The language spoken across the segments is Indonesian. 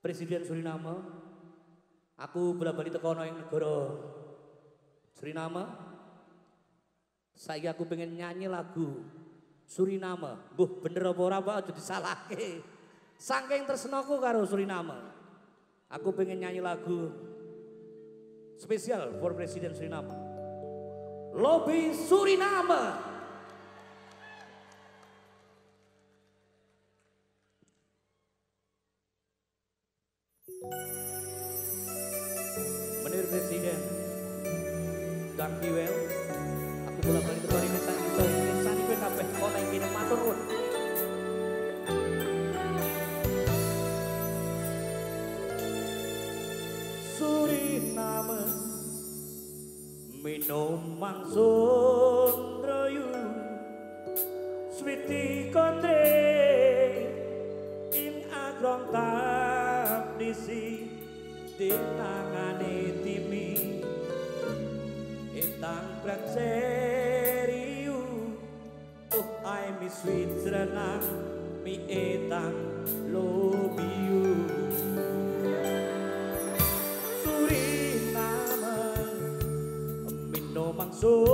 Presiden Suriname. Aku bola-bali teko ana negara Suriname. Saya aku pengen nyanyi lagu Suriname. Mbuh bener apa ora Pak aja disalahke. Saking tresnaku karo Suriname. Aku pengen nyanyi lagu spesial for Presiden Suriname. Lobby Suriname. Menir Presiden dan Kiwel aku bola balik ke ini sang iso insani kowe kabeh ana ing kene matur nuwun Suriname minum mangsun rayu Switi kondre kondisi ditangani timi Itang prak seriu Tuh ay mi sweet serenang Mi etang lobiu Suriname Minomang suriname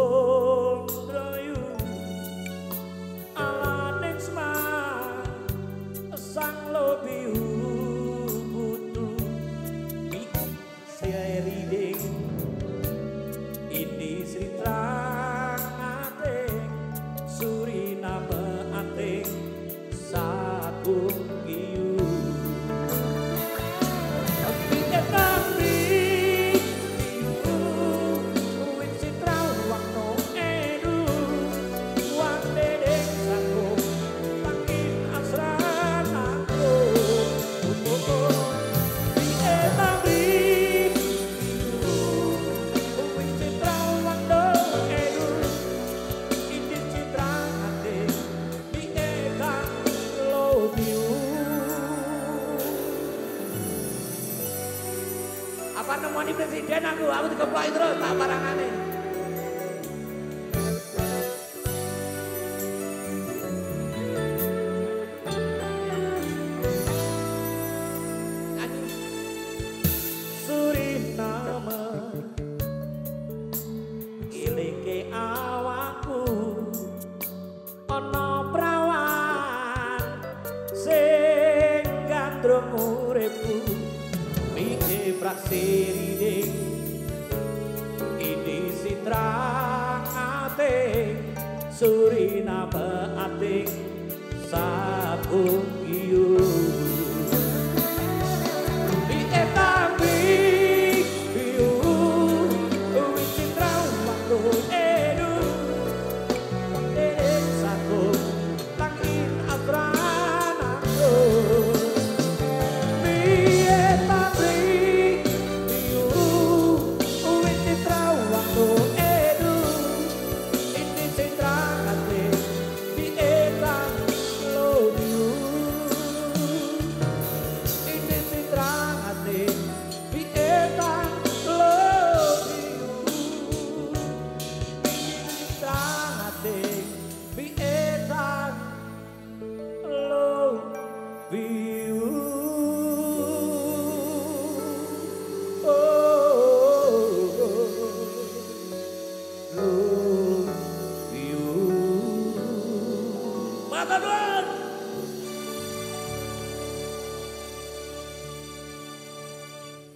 apa nemoni presiden aku aku dikeploi terus tak barangane Nyanyi. praksirine ini sitra ate surina pe ate sabu Manda no ar!